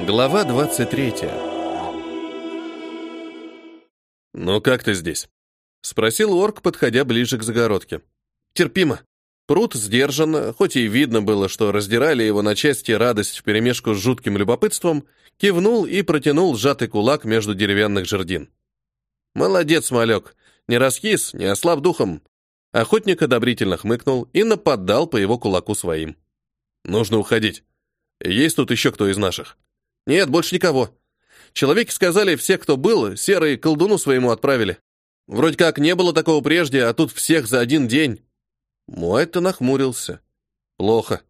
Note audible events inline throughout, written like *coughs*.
Глава 23. «Ну как ты здесь?» — спросил орк, подходя ближе к загородке. «Терпимо». Прут сдержанно, хоть и видно было, что раздирали его на части радость вперемешку с жутким любопытством, кивнул и протянул сжатый кулак между деревянных жердин. «Молодец, малек. Не раскис, не ослаб духом». Охотник одобрительно хмыкнул и нападал по его кулаку своим. «Нужно уходить. Есть тут еще кто из наших?» «Нет, больше никого. Человеки сказали, все, кто был, серые колдуну своему отправили. Вроде как не было такого прежде, а тут всех за один день». Муайт-то нахмурился. «Плохо.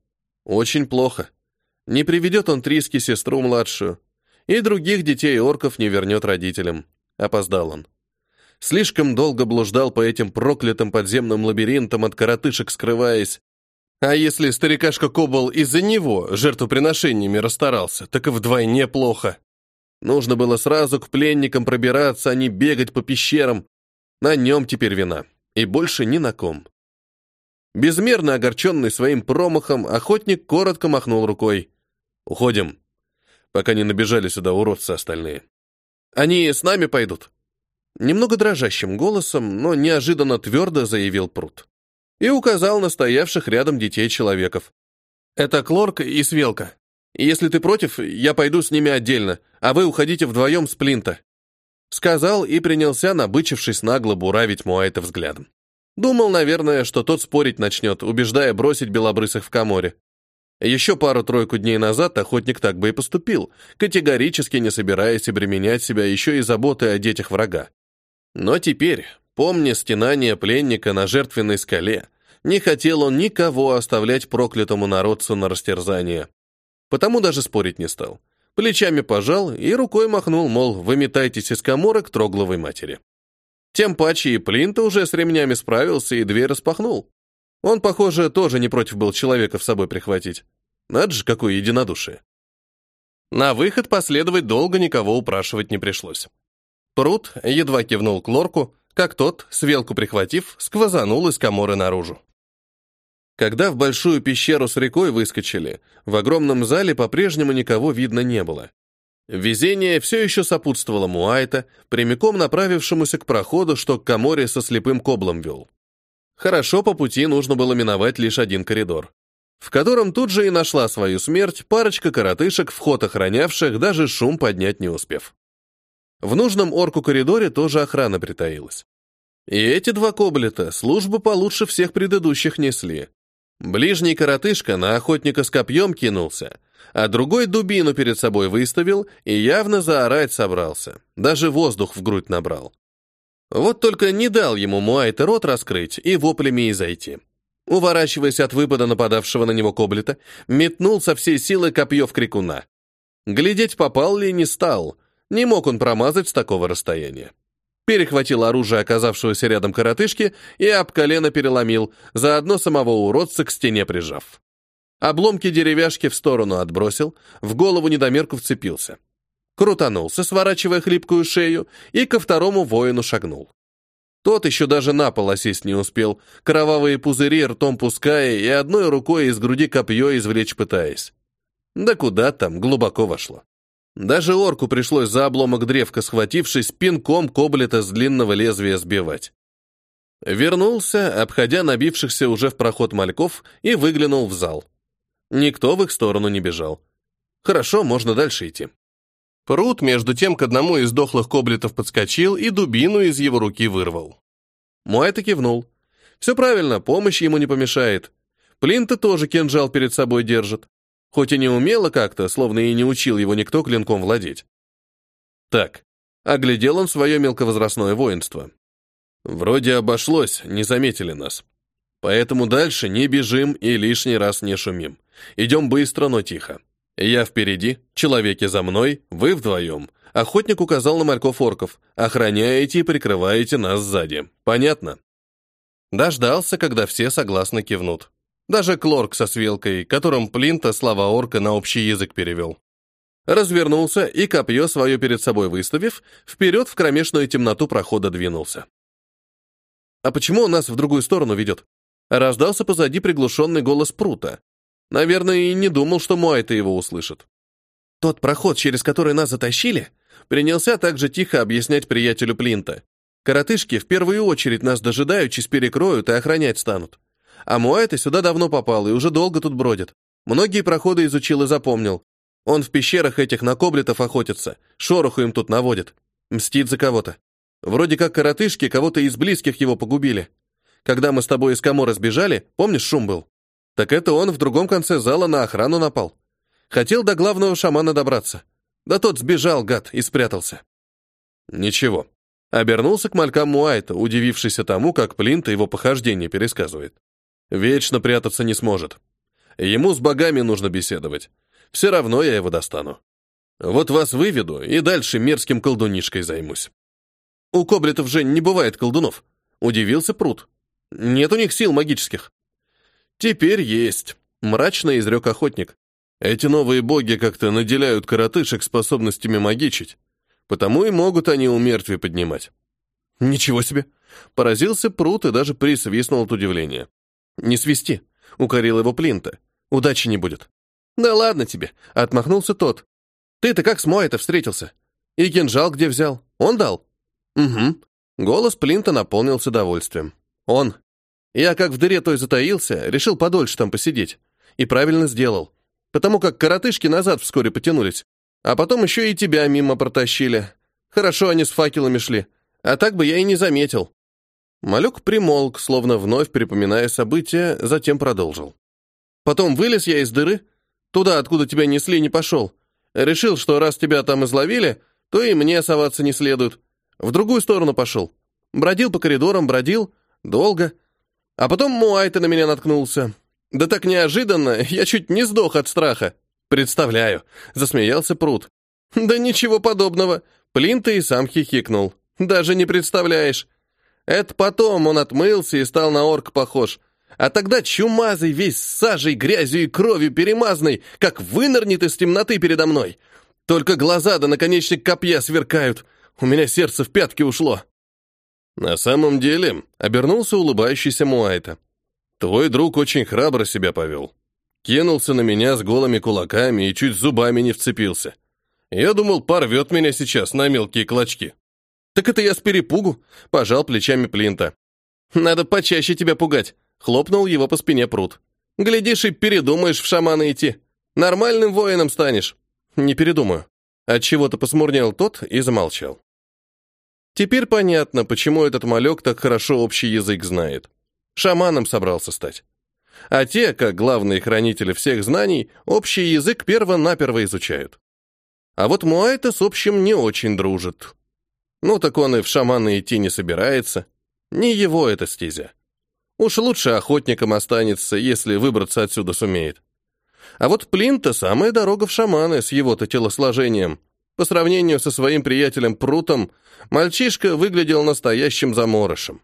Очень плохо. Не приведет он Триски сестру младшую. И других детей орков не вернет родителям. Опоздал он. Слишком долго блуждал по этим проклятым подземным лабиринтам от коротышек скрываясь, а если старикашка Кобол из-за него жертвоприношениями расстарался, так и вдвойне плохо. Нужно было сразу к пленникам пробираться, а не бегать по пещерам. На нем теперь вина. И больше ни на ком. Безмерно огорченный своим промахом, охотник коротко махнул рукой. «Уходим, пока не набежали сюда уродцы остальные. Они с нами пойдут?» Немного дрожащим голосом, но неожиданно твердо заявил Прут и указал на стоявших рядом детей-человеков. «Это Клорка и Свелка. Если ты против, я пойду с ними отдельно, а вы уходите вдвоем с Плинта». Сказал и принялся, набычившись нагло, буравить Муайта взглядом. Думал, наверное, что тот спорить начнет, убеждая бросить белобрысых в коморе. Еще пару-тройку дней назад охотник так бы и поступил, категорически не собираясь обременять себя еще и заботой о детях врага. Но теперь, помня стенание пленника на жертвенной скале, не хотел он никого оставлять проклятому народцу на растерзание. Потому даже спорить не стал. Плечами пожал и рукой махнул, мол, выметайтесь из коморок трогловой матери. Тем паче и Плинта уже с ремнями справился и дверь распахнул. Он, похоже, тоже не против был человека в собой прихватить. Надо же, какое единодушие. На выход последовать долго никого упрашивать не пришлось. Прут едва кивнул к лорку, как тот, свелку прихватив, сквозанул из коморы наружу. Когда в большую пещеру с рекой выскочили, в огромном зале по-прежнему никого видно не было. Везение все еще сопутствовало Муайта, прямиком направившемуся к проходу, что к коморе со слепым коблом вел. Хорошо, по пути нужно было миновать лишь один коридор, в котором тут же и нашла свою смерть парочка коротышек, вход охранявших, даже шум поднять не успев. В нужном орку коридоре тоже охрана притаилась. И эти два коблета службу получше всех предыдущих несли. Ближний коротышка на охотника с копьем кинулся, а другой дубину перед собой выставил и явно заорать собрался, даже воздух в грудь набрал. Вот только не дал ему Муайта рот раскрыть и воплями и зайти. Уворачиваясь от выпада нападавшего на него коблета, метнул со всей силы копье в крикуна. Глядеть, попал ли, не стал. Не мог он промазать с такого расстояния перехватил оружие оказавшегося рядом коротышки и об колено переломил, заодно самого уродца к стене прижав. Обломки деревяшки в сторону отбросил, в голову недомерку вцепился. Крутанулся, сворачивая хлипкую шею, и ко второму воину шагнул. Тот еще даже на пол осесть не успел, кровавые пузыри ртом пуская и одной рукой из груди копье извлечь пытаясь. Да куда там, глубоко вошло. Даже орку пришлось за обломок древка, схватившись, пинком коблета с длинного лезвия сбивать. Вернулся, обходя набившихся уже в проход мальков, и выглянул в зал. Никто в их сторону не бежал. Хорошо, можно дальше идти. Прут, между тем, к одному из дохлых коблетов подскочил и дубину из его руки вырвал. Муайта кивнул. Все правильно, помощь ему не помешает. Плинта тоже кинжал перед собой держит хоть и не умело как-то, словно и не учил его никто клинком владеть. Так, оглядел он свое мелковозрастное воинство. Вроде обошлось, не заметили нас. Поэтому дальше не бежим и лишний раз не шумим. Идем быстро, но тихо. Я впереди, человеки за мной, вы вдвоем. Охотник указал на мальков-орков. Охраняете и прикрываете нас сзади. Понятно? Дождался, когда все согласно кивнут. Даже Клорк со свелкой, которым Плинта слова орка на общий язык перевел. Развернулся и, копье свое перед собой выставив, вперед в кромешную темноту прохода двинулся. «А почему он нас в другую сторону ведет?» Раздался позади приглушенный голос Прута. Наверное, и не думал, что Муайта его услышит. Тот проход, через который нас затащили, принялся также тихо объяснять приятелю Плинта. Коротышки в первую очередь нас дожидаючись перекроют и охранять станут. А Муайта сюда давно попал и уже долго тут бродит. Многие проходы изучил и запомнил. Он в пещерах этих на коблетов охотится, шороху им тут наводит. Мстит за кого-то. Вроде как коротышки кого-то из близких его погубили. Когда мы с тобой из Камора сбежали, помнишь, шум был? Так это он в другом конце зала на охрану напал. Хотел до главного шамана добраться. Да тот сбежал, гад, и спрятался. Ничего. Обернулся к малькам Муайта, удивившийся тому, как Плинта его похождение пересказывает. Вечно прятаться не сможет. Ему с богами нужно беседовать. Все равно я его достану. Вот вас выведу и дальше мерзким колдунишкой займусь. У коблетов же не бывает колдунов. Удивился Прут. Нет у них сил магических. Теперь есть, мрачно изрек охотник. Эти новые боги как-то наделяют коротышек способностями магичить, потому и могут они у мертвей поднимать. Ничего себе! Поразился Прут и даже присвистнул от удивления. Не свисти, укорил его Плинта. Удачи не будет. Да ладно тебе, отмахнулся тот. Ты-то как с Моэта встретился? И кинжал где взял? Он дал? Угу. Голос Плинта наполнился довольствием. Он. Я как в дыре той затаился, решил подольше там посидеть. И правильно сделал. Потому как коротышки назад вскоре потянулись. А потом еще и тебя мимо протащили. Хорошо они с факелами шли. А так бы я и не заметил. Малек примолк, словно вновь припоминая события, затем продолжил. Потом вылез я из дыры, туда, откуда тебя несли, не пошел. Решил, что раз тебя там изловили, то и мне соваться не следует. В другую сторону пошел. Бродил по коридорам, бродил. Долго. А потом Муайта на меня наткнулся. Да так неожиданно, я чуть не сдох от страха. Представляю. Засмеялся Пруд. Да ничего подобного. Плинта и сам хихикнул. Даже не представляешь. Это потом он отмылся и стал на орк похож. А тогда чумазый, весь сажей, грязью и кровью перемазанный, как вынырнет из темноты передо мной. Только глаза да наконечник копья сверкают. У меня сердце в пятки ушло. На самом деле, обернулся улыбающийся Муайта. Твой друг очень храбро себя повел. Кинулся на меня с голыми кулаками и чуть зубами не вцепился. Я думал, порвет меня сейчас на мелкие клочки. Так это я с перепугу, пожал плечами Плинта. Надо почаще тебя пугать, хлопнул его по спине пруд. Глядишь и передумаешь в шамана идти. Нормальным воином станешь. Не передумаю. От чего-то посмурнел тот и замолчал. Теперь понятно, почему этот малек так хорошо общий язык знает. Шаманом собрался стать. А те, как главные хранители всех знаний, общий язык перво-наперво изучают. А вот Муайта с общим не очень дружит. Ну так он и в шаманы идти не собирается. Не его это стезя. Уж лучше охотником останется, если выбраться отсюда сумеет. А вот Плинта самая дорога в шаманы с его-то телосложением — по сравнению со своим приятелем Прутом, мальчишка выглядел настоящим заморышем.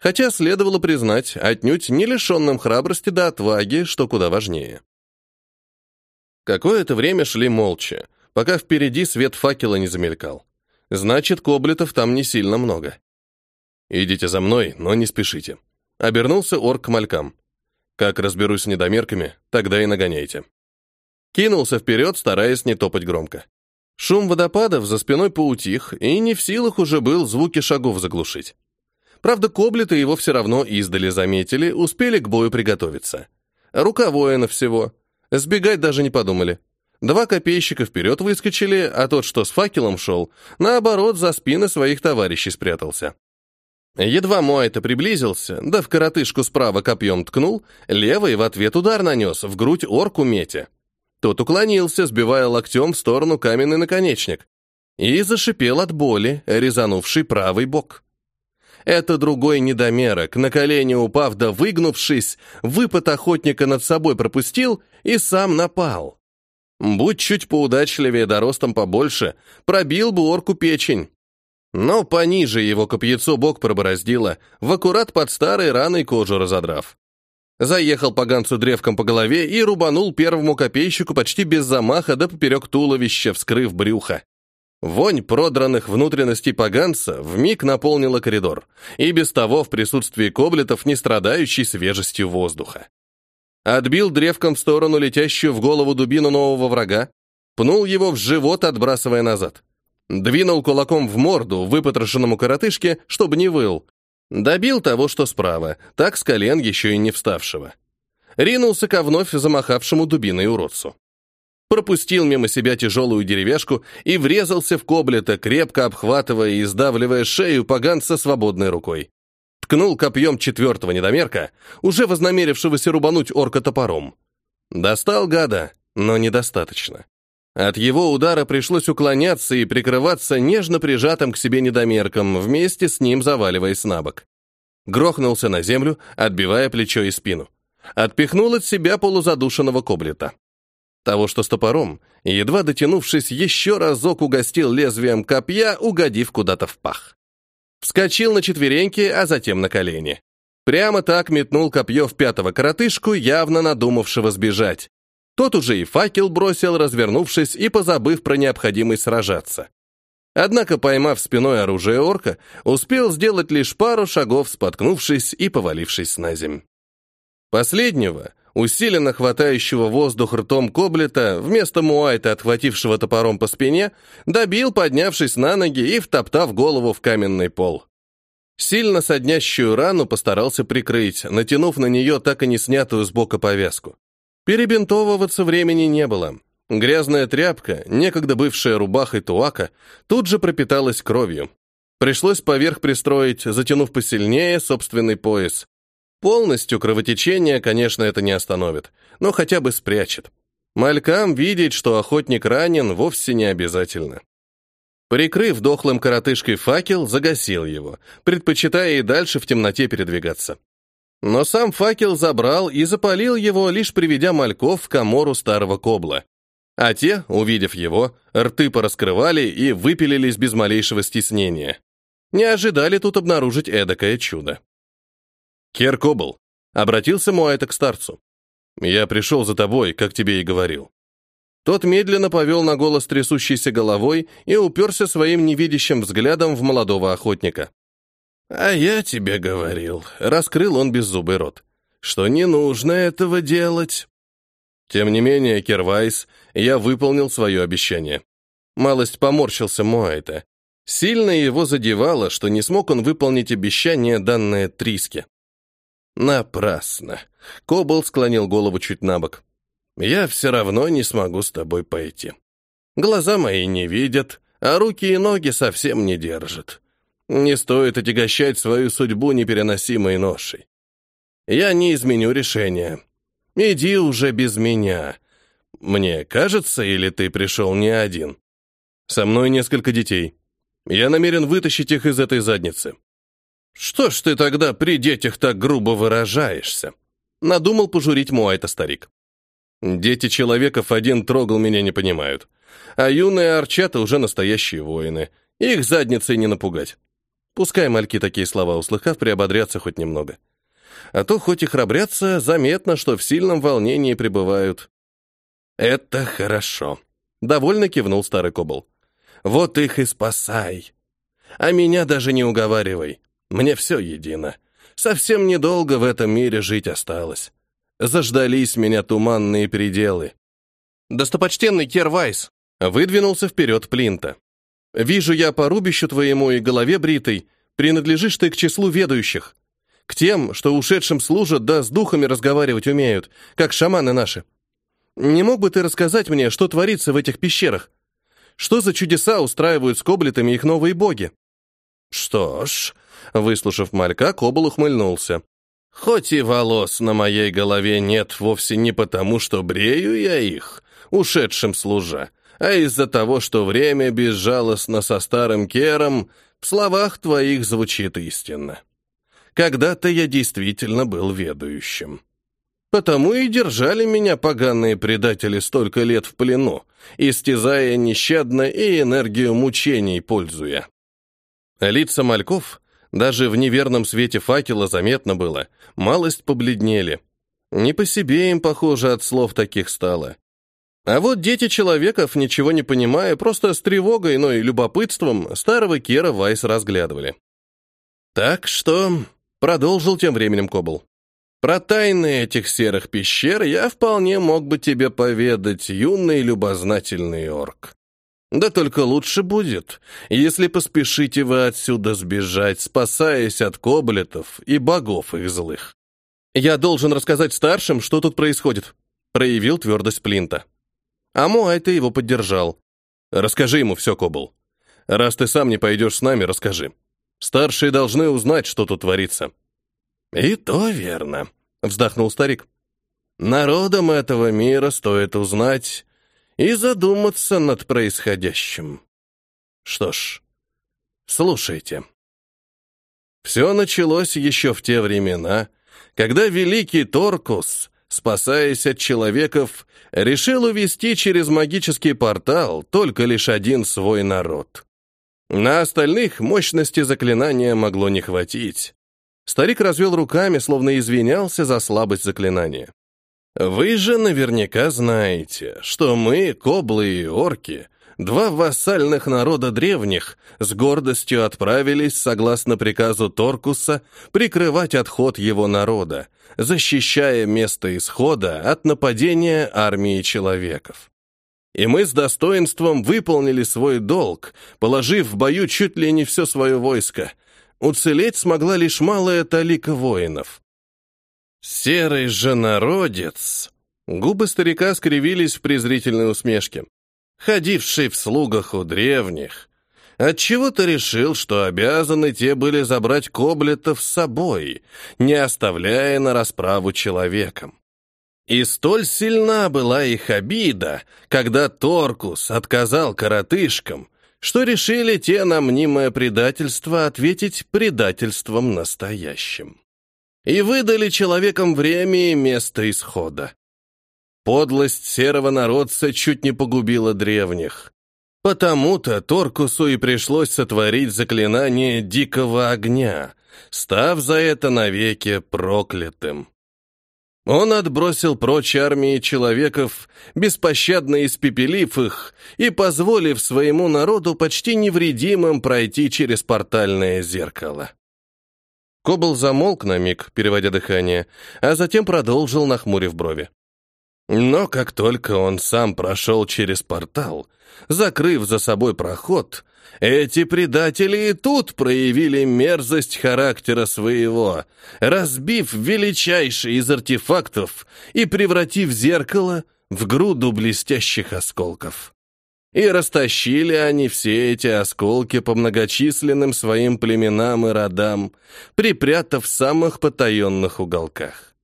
Хотя следовало признать, отнюдь не лишенным храбрости до отваги, что куда важнее. Какое-то время шли молча, пока впереди свет факела не замелькал. Значит, коблетов там не сильно много. «Идите за мной, но не спешите», — обернулся орк к малькам. «Как разберусь с недомерками, тогда и нагоняйте». Кинулся вперед, стараясь не топать громко. Шум водопадов за спиной поутих, и не в силах уже был звуки шагов заглушить. Правда, коблеты его все равно издали заметили, успели к бою приготовиться. Рука воина всего. Сбегать даже не подумали. Два копейщика вперед выскочили, а тот, что с факелом шел, наоборот, за спины своих товарищей спрятался. Едва Муайта приблизился, да в коротышку справа копьем ткнул, левый в ответ удар нанес, в грудь орку метя. Тот уклонился, сбивая локтем в сторону каменный наконечник, и зашипел от боли, резанувший правый бок. Это другой недомерок, на колени упав да выгнувшись, выпад охотника над собой пропустил и сам напал. Будь чуть поудачливее да ростом побольше, пробил бы орку печень. Но пониже его копьецо бок пробороздило, в аккурат под старой раной кожу разодрав. Заехал поганцу древком по голове и рубанул первому копейщику почти без замаха да поперек туловища, вскрыв брюхо. Вонь продранных внутренностей поганца вмиг наполнила коридор, и без того в присутствии коблетов не страдающий свежестью воздуха. Отбил древком в сторону летящую в голову дубину нового врага, пнул его в живот, отбрасывая назад. Двинул кулаком в морду выпотрошенному коротышке, чтобы не выл. Добил того, что справа, так с колен еще и не вставшего. Ринулся ко вновь замахавшему дубиной уродцу. Пропустил мимо себя тяжелую деревяшку и врезался в коблета, крепко обхватывая и сдавливая шею поганца свободной рукой. Ткнул копьем четвертого недомерка, уже вознамерившегося рубануть орка топором. Достал гада, но недостаточно. От его удара пришлось уклоняться и прикрываться нежно прижатым к себе недомерком, вместе с ним заваливаясь на бок. Грохнулся на землю, отбивая плечо и спину. Отпихнул от себя полузадушенного коблета. Того, что с топором, едва дотянувшись, еще разок угостил лезвием копья, угодив куда-то в пах. Вскочил на четвереньки, а затем на колени. Прямо так метнул копье в пятого коротышку, явно надумавшего сбежать. Тот уже и факел бросил, развернувшись и позабыв про необходимость сражаться. Однако, поймав спиной оружие орка, успел сделать лишь пару шагов, споткнувшись и повалившись на земь. Последнего, усиленно хватающего воздух ртом коблета, вместо муайта, отхватившего топором по спине, добил, поднявшись на ноги и втоптав голову в каменный пол. Сильно соднящую рану постарался прикрыть, натянув на нее так и не снятую с бока повязку. Перебинтовываться времени не было. Грязная тряпка, некогда бывшая рубахой туака, тут же пропиталась кровью. Пришлось поверх пристроить, затянув посильнее собственный пояс. Полностью кровотечение, конечно, это не остановит, но хотя бы спрячет. Малькам видеть, что охотник ранен, вовсе не обязательно. Прикрыв дохлым коротышкой факел, загасил его, предпочитая и дальше в темноте передвигаться. Но сам факел забрал и запалил его, лишь приведя мальков в комору старого кобла. А те, увидев его, рты пораскрывали и выпилились без малейшего стеснения. Не ожидали тут обнаружить эдакое чудо. «Кер Кобл», — обратился Муайта к старцу. «Я пришел за тобой, как тебе и говорил». Тот медленно повел на голос трясущейся головой и уперся своим невидящим взглядом в молодого охотника. «А я тебе говорил», — раскрыл он беззубый рот, «что не нужно этого делать». Тем не менее, Кервайс, я выполнил свое обещание. Малость поморщился Моэта. Сильно его задевало, что не смог он выполнить обещание, данное Триске. Напрасно. Кобол склонил голову чуть на бок. Я все равно не смогу с тобой пойти. Глаза мои не видят, а руки и ноги совсем не держат. Не стоит отягощать свою судьбу непереносимой ношей. Я не изменю решение. Иди уже без меня. Мне кажется, или ты пришел не один? Со мной несколько детей. Я намерен вытащить их из этой задницы. Что ж ты тогда при детях так грубо выражаешься? Надумал пожурить Муайта старик. Дети человеков один трогал меня не понимают. А юные арчата уже настоящие воины. Их задницей не напугать. Пускай мальки такие слова услыхав, приободрятся хоть немного. А то хоть и храбрятся, заметно, что в сильном волнении пребывают. «Это хорошо», — довольно кивнул старый кобл. «Вот их и спасай. А меня даже не уговаривай. Мне все едино. Совсем недолго в этом мире жить осталось. Заждались меня туманные пределы». «Достопочтенный Кервайс», — выдвинулся вперед Плинта. Вижу я по рубищу твоему и голове бритой, принадлежишь ты к числу ведающих, к тем, что ушедшим служат, да с духами разговаривать умеют, как шаманы наши. Не мог бы ты рассказать мне, что творится в этих пещерах? Что за чудеса устраивают с коблетами их новые боги? Что ж, выслушав малька, Кобл ухмыльнулся. Хоть и волос на моей голове нет вовсе не потому, что брею я их, ушедшим служа, а из-за того, что время безжалостно со старым Кером, в словах твоих звучит истинно. Когда-то я действительно был ведающим. Потому и держали меня поганые предатели столько лет в плену, истязая нещадно и энергию мучений пользуя. Лица мальков, даже в неверном свете факела заметно было, малость побледнели. Не по себе им, похоже, от слов таких стало. А вот дети человеков, ничего не понимая, просто с тревогой, но и любопытством, старого Кера Вайс разглядывали. «Так что...» — продолжил тем временем Кобл. Про тайны этих серых пещер я вполне мог бы тебе поведать, юный любознательный орк. Да только лучше будет, если поспешите вы отсюда сбежать, спасаясь от коблетов и богов их злых. Я должен рассказать старшим, что тут происходит, проявил твердость Плинта. А Муайта его поддержал. Расскажи ему все, Кобл. Раз ты сам не пойдешь с нами, расскажи. Старшие должны узнать, что тут творится. И то верно, вздохнул старик. Народам этого мира стоит узнать, и задуматься над происходящим. Что ж, слушайте. Все началось еще в те времена, когда великий Торкус, спасаясь от человеков, решил увести через магический портал только лишь один свой народ. На остальных мощности заклинания могло не хватить. Старик развел руками, словно извинялся за слабость заклинания. Вы же наверняка знаете, что мы, коблы и орки, два вассальных народа древних, с гордостью отправились, согласно приказу Торкуса, прикрывать отход его народа, защищая место исхода от нападения армии человеков. И мы с достоинством выполнили свой долг, положив в бою чуть ли не все свое войско. Уцелеть смогла лишь малая талика воинов. «Серый же народец!» Губы старика скривились в презрительной усмешке. «Ходивший в слугах у древних, отчего-то решил, что обязаны те были забрать коблетов с собой, не оставляя на расправу человеком. И столь сильна была их обида, когда Торкус отказал коротышкам, что решили те на мнимое предательство ответить предательством настоящим и выдали человекам время и место исхода. Подлость серого народца чуть не погубила древних. Потому-то Торкусу и пришлось сотворить заклинание дикого огня, став за это навеки проклятым. Он отбросил прочь армии человеков, беспощадно испепелив их и позволив своему народу почти невредимым пройти через портальное зеркало. Кобл замолк на миг, переводя дыхание, а затем продолжил, нахмурив брови. Но как только он сам прошел через портал, закрыв за собой проход, эти предатели и тут проявили мерзость характера своего, разбив величайший из артефактов и превратив зеркало в груду блестящих осколков. И растащили они все эти осколки по многочисленным своим племенам и родам, припрятав в самых потаенных уголках.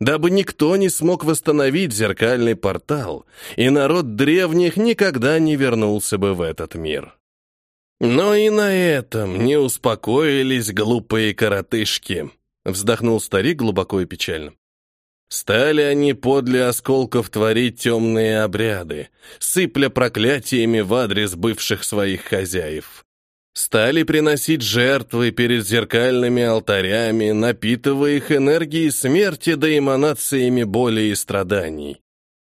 Дабы никто не смог восстановить зеркальный портал, и народ древних никогда не вернулся бы в этот мир. Но и на этом не успокоились глупые коротышки, вздохнул старик глубоко и печально. Стали они подле осколков творить темные обряды, сыпля проклятиями в адрес бывших своих хозяев. Стали приносить жертвы перед зеркальными алтарями, напитывая их энергией смерти да эманациями боли и страданий.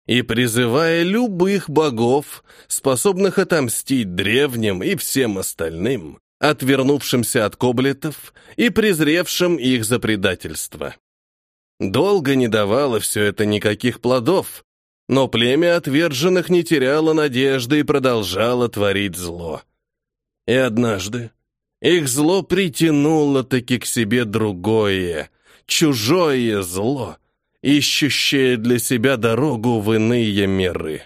И призывая любых богов, способных отомстить древним и всем остальным, отвернувшимся от коблетов и презревшим их за предательство. Долго не давало все это никаких плодов, но племя отверженных не теряло надежды и продолжало творить зло. И однажды их зло притянуло-таки к себе другое, чужое зло, ищущее для себя дорогу в иные миры.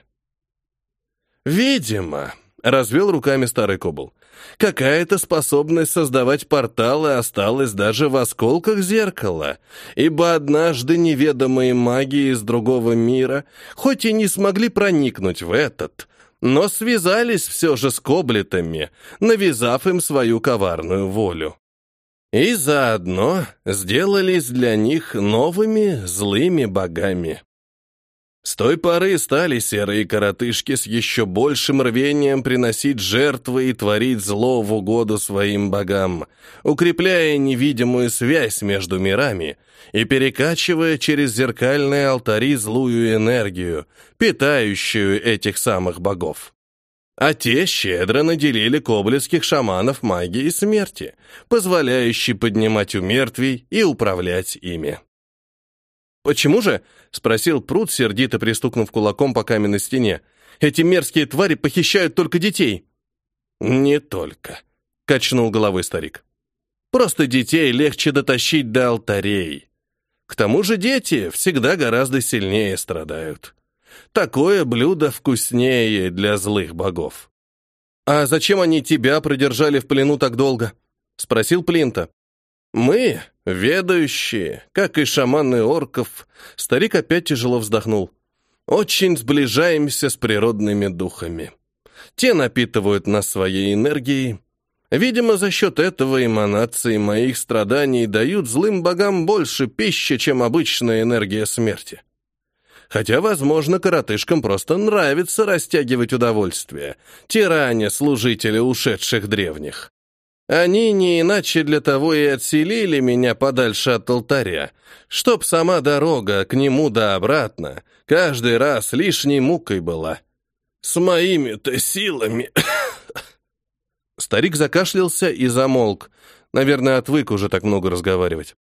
«Видимо», — развел руками старый кобл, Какая-то способность создавать порталы осталась даже в осколках зеркала, ибо однажды неведомые маги из другого мира, хоть и не смогли проникнуть в этот, но связались все же с коблетами, навязав им свою коварную волю. И заодно сделались для них новыми злыми богами. С той поры стали серые коротышки с еще большим рвением приносить жертвы и творить зло в угоду своим богам, укрепляя невидимую связь между мирами и перекачивая через зеркальные алтари злую энергию, питающую этих самых богов. А те щедро наделили коблеских шаманов магией смерти, позволяющей поднимать у мертвей и управлять ими. «Почему же?» — спросил Пруд, сердито пристукнув кулаком по каменной стене. «Эти мерзкие твари похищают только детей». «Не только», — качнул головой старик. «Просто детей легче дотащить до алтарей. К тому же дети всегда гораздо сильнее страдают. Такое блюдо вкуснее для злых богов». «А зачем они тебя продержали в плену так долго?» — спросил Плинта. «Мы, ведающие, как и шаманы орков», — старик опять тяжело вздохнул, «очень сближаемся с природными духами. Те напитывают нас своей энергией. Видимо, за счет этого эманации моих страданий дают злым богам больше пищи, чем обычная энергия смерти. Хотя, возможно, коротышкам просто нравится растягивать удовольствие, тираня служителя ушедших древних. Они не иначе для того и отселили меня подальше от алтаря, чтоб сама дорога к нему да обратно каждый раз лишней мукой была. С моими-то силами... *coughs* Старик закашлялся и замолк. Наверное, отвык уже так много разговаривать.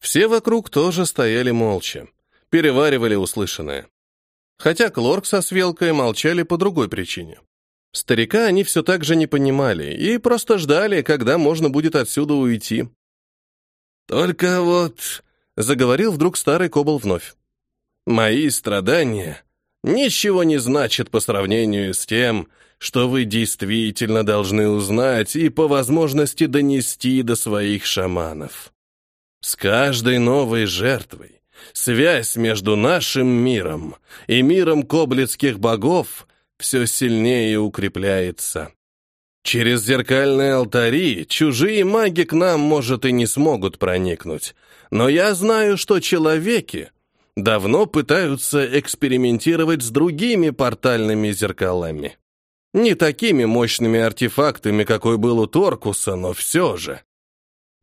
Все вокруг тоже стояли молча переваривали услышанное. Хотя Клорк со Свелкой молчали по другой причине. Старика они все так же не понимали и просто ждали, когда можно будет отсюда уйти. «Только вот...» — заговорил вдруг старый Кобол вновь. «Мои страдания ничего не значат по сравнению с тем, что вы действительно должны узнать и по возможности донести до своих шаманов. С каждой новой жертвой Связь между нашим миром и миром коблицких богов все сильнее укрепляется. Через зеркальные алтари чужие маги к нам, может, и не смогут проникнуть, но я знаю, что человеки давно пытаются экспериментировать с другими портальными зеркалами. Не такими мощными артефактами, какой был у Торкуса, но все же.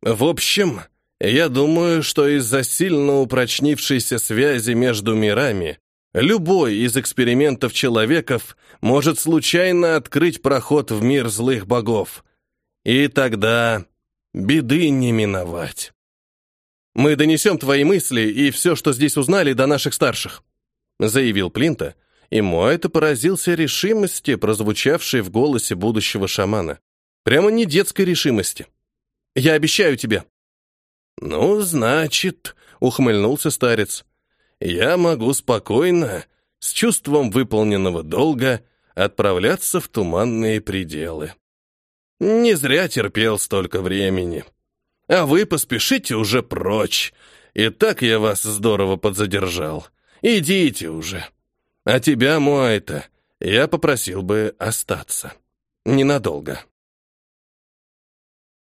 В общем, я думаю, что из-за сильно упрочнившейся связи между мирами любой из экспериментов человеков может случайно открыть проход в мир злых богов. И тогда беды не миновать. «Мы донесем твои мысли и все, что здесь узнали, до наших старших», заявил Плинта, и Муайта поразился решимости, прозвучавшей в голосе будущего шамана. Прямо не детской решимости. «Я обещаю тебе, «Ну, значит», — ухмыльнулся старец, «я могу спокойно, с чувством выполненного долга, отправляться в туманные пределы. Не зря терпел столько времени. А вы поспешите уже прочь. И так я вас здорово подзадержал. Идите уже. А тебя, Муайта, я попросил бы остаться. Ненадолго».